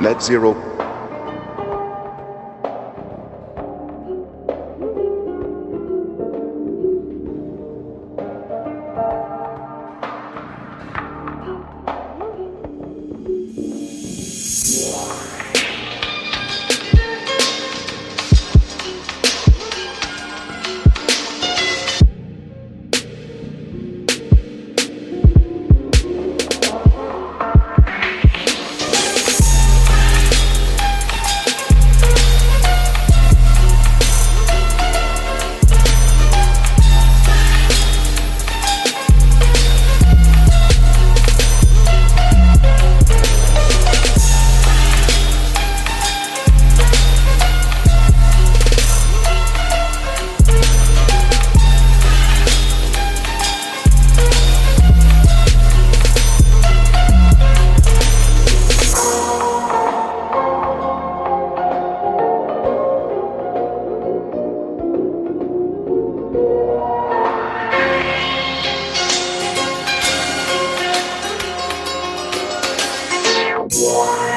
Net Zero. Wow.